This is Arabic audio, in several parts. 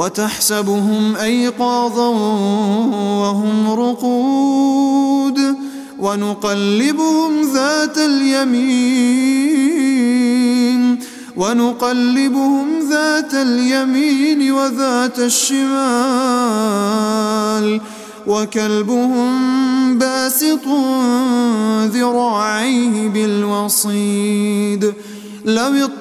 وتحسبهم أيقاظا وهم رقود ونقلبهم ذات اليمين ونقلبهم ذات اليمين وذات الشمال. وكلبهم باسط ذراعيه بالوصيد. لو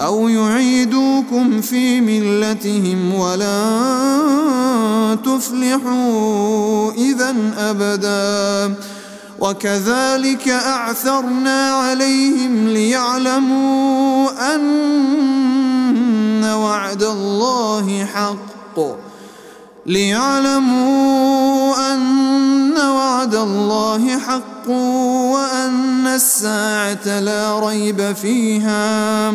أو يعيدوكم في ملتهم ولا تفلحوا إذا أبدا وكذلك أعثرنا عليهم ليعلموا أن وعد الله حق ليعلموا أن وعد الله حق وأن الساعة لا ريب فيها ۖ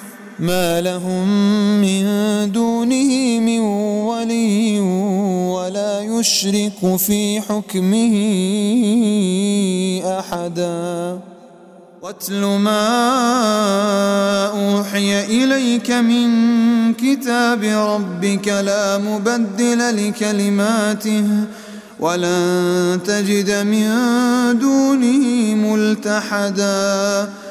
ما لهم من دونه من ولي ولا يشرك في حكمه أحدا. واتل ما أوحي إليك من كتاب ربك لا مبدل لكلماته ولن تجد من دونه ملتحداً.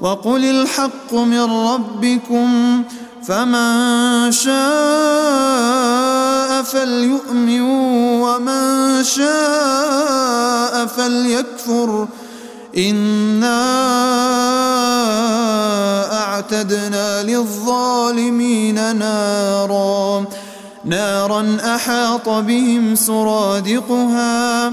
وقل الحق من ربكم فمن شاء فليؤمن ومن شاء فليكفر إنا أعتدنا للظالمين نارا نارا أحاط بهم سرادقها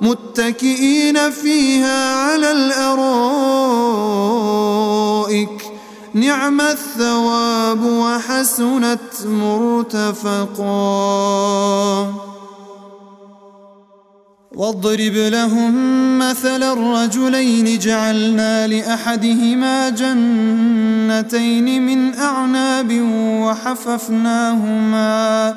متكئين فيها على الأرائك نعم الثواب وحسنت مرتفقا. واضرب لهم مثل الرجلين جعلنا لأحدهما جنتين من أعناب وحففناهما وحففناهما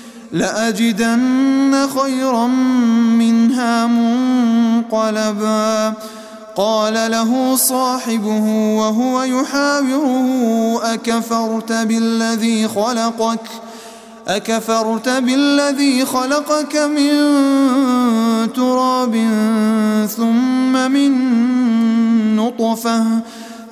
لأجدن خيرا منها منقلبا. قال له صاحبه وهو يحاوره أكفرت بالذي خلقك؟ أكفرت بالذي خلقك من تراب ثم من نطفة.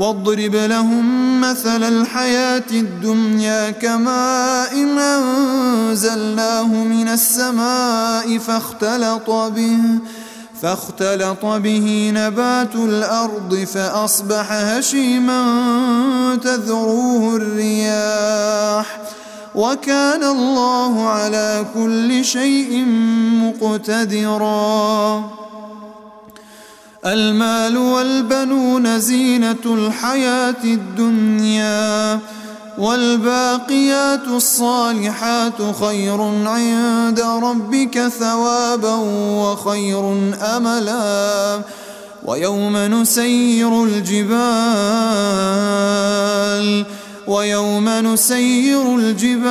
واضرب لهم مثل الحياة الدنيا كماء أنزلناه من السماء فاختلط به فاختلط به نبات الأرض فأصبح هشيما تذروه الرياح. وكان الله على كل شيء مقتدراً. المال والبنون زينة الحياة الدنيا والباقيات الصالحات خير عند ربك ثوابا وخير أملا ويوم نسير الجبال ويوم نسير الجبال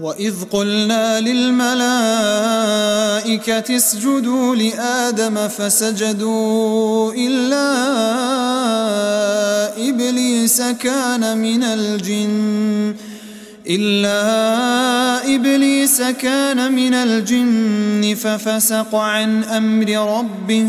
وإذ قلنا للملائكة اسجدوا لآدم فسجدوا إلا إبليس كان من الجن إلا إبليس كان من الجن ففسق عن أمر ربه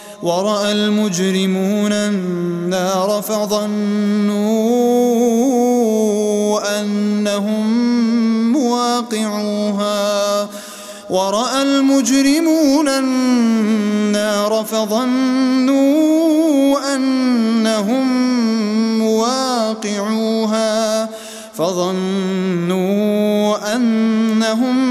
ورأى المجرمون النار فظنوا أنهم مواقعوها ورأى المجرمون النار فظنوا أنهم مواقعوها فظنوا أنهم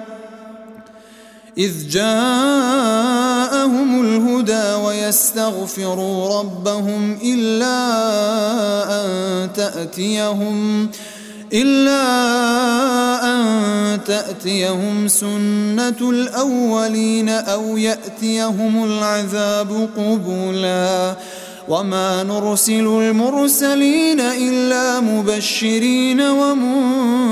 إذ جاءهم الهدى ويستغفروا ربهم إلا أن تأتيهم إلا أن تأتيهم سنة الأولين أو يأتيهم العذاب قبلا. وما نرسل المرسلين إلا مبشرين ومنذرين.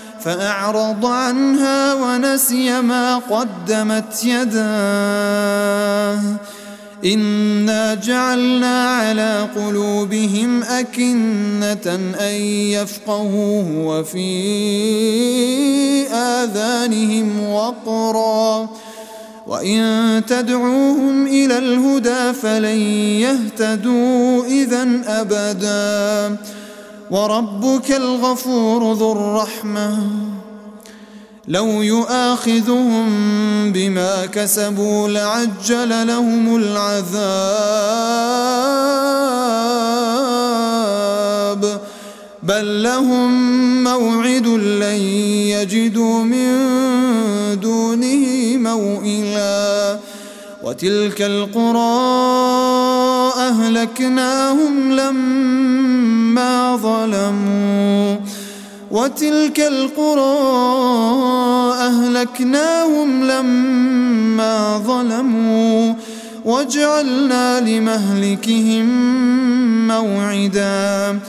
فأعرض عنها ونسي ما قدمت يداه. إنا جعلنا على قلوبهم أكنة أن يفقهوه وفي آذانهم وقرا. وإن تدعوهم إلى الهدى فلن يهتدوا إذا أبداً. وربك الغفور ذو الرحمة. لو يؤاخذهم بما كسبوا لعجل لهم العذاب. بل لهم موعد لن يجدوا من دونه موئلاً. وتلك القرى أهلكناهم لما ظلموا. وتلك القرى أهلكناهم لما ظلموا. وجعلنا لمهلكهم موعدا.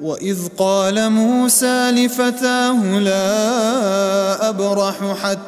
وإذ قال موسى لفتاه لا أبرح حتى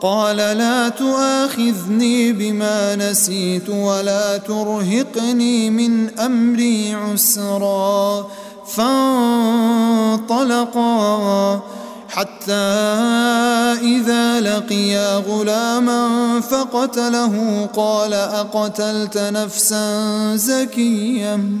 قال لا تؤاخذني بما نسيت ولا ترهقني من أمري عسرا. فانطلقا حتى إذا لقيا غلاما فقتله قال أقتلت نفسا زكيا.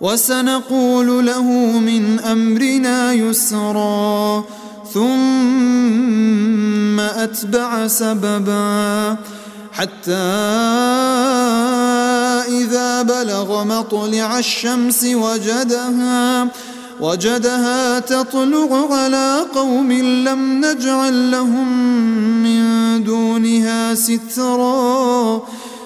وسنقول له من أمرنا يسرا ثم أتبع سببا حتى إذا بلغ مطلع الشمس وجدها وجدها تطلع على قوم لم نجعل لهم من دونها سترا.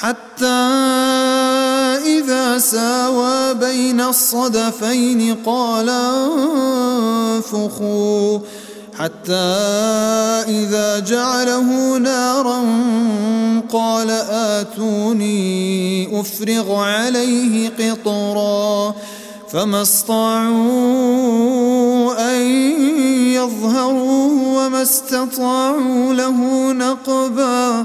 حتى إذا ساوى بين الصدفين قال انفخوا. حتى إذا جعله نارا قال آتوني أفرغ عليه قطرا. فما استطاعوا أن يظهروا وما استطاعوا له نقباً.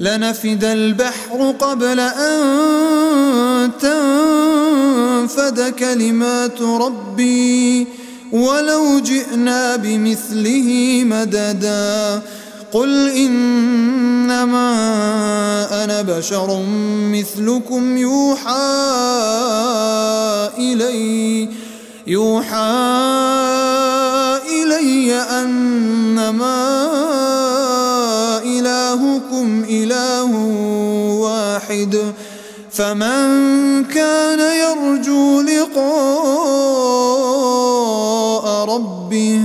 لنفد البحر قبل أن تنفد كلمات ربي ولو جئنا بمثله مددا. قل إنما أنا بشر مثلكم يوحى إلي يوحى إلي أنما إلهكم إله واحد فمن كان يرجو لقاء ربه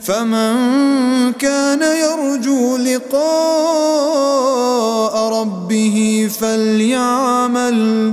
فمن كان يرجو لقاء ربه فليعمل